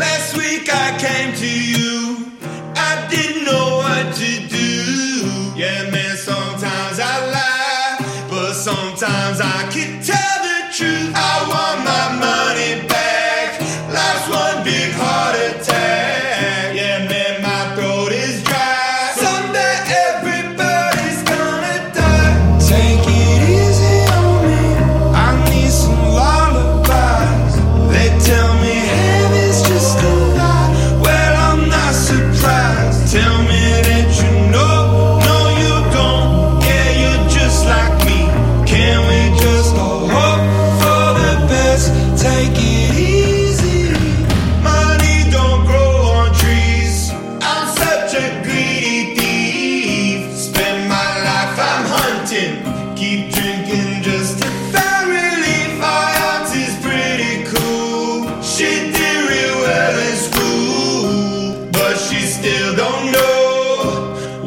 Last week I came to you, I didn't know what to do. Yeah, man, sometimes I lie, but sometimes I can tell the truth. I want my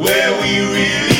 where we really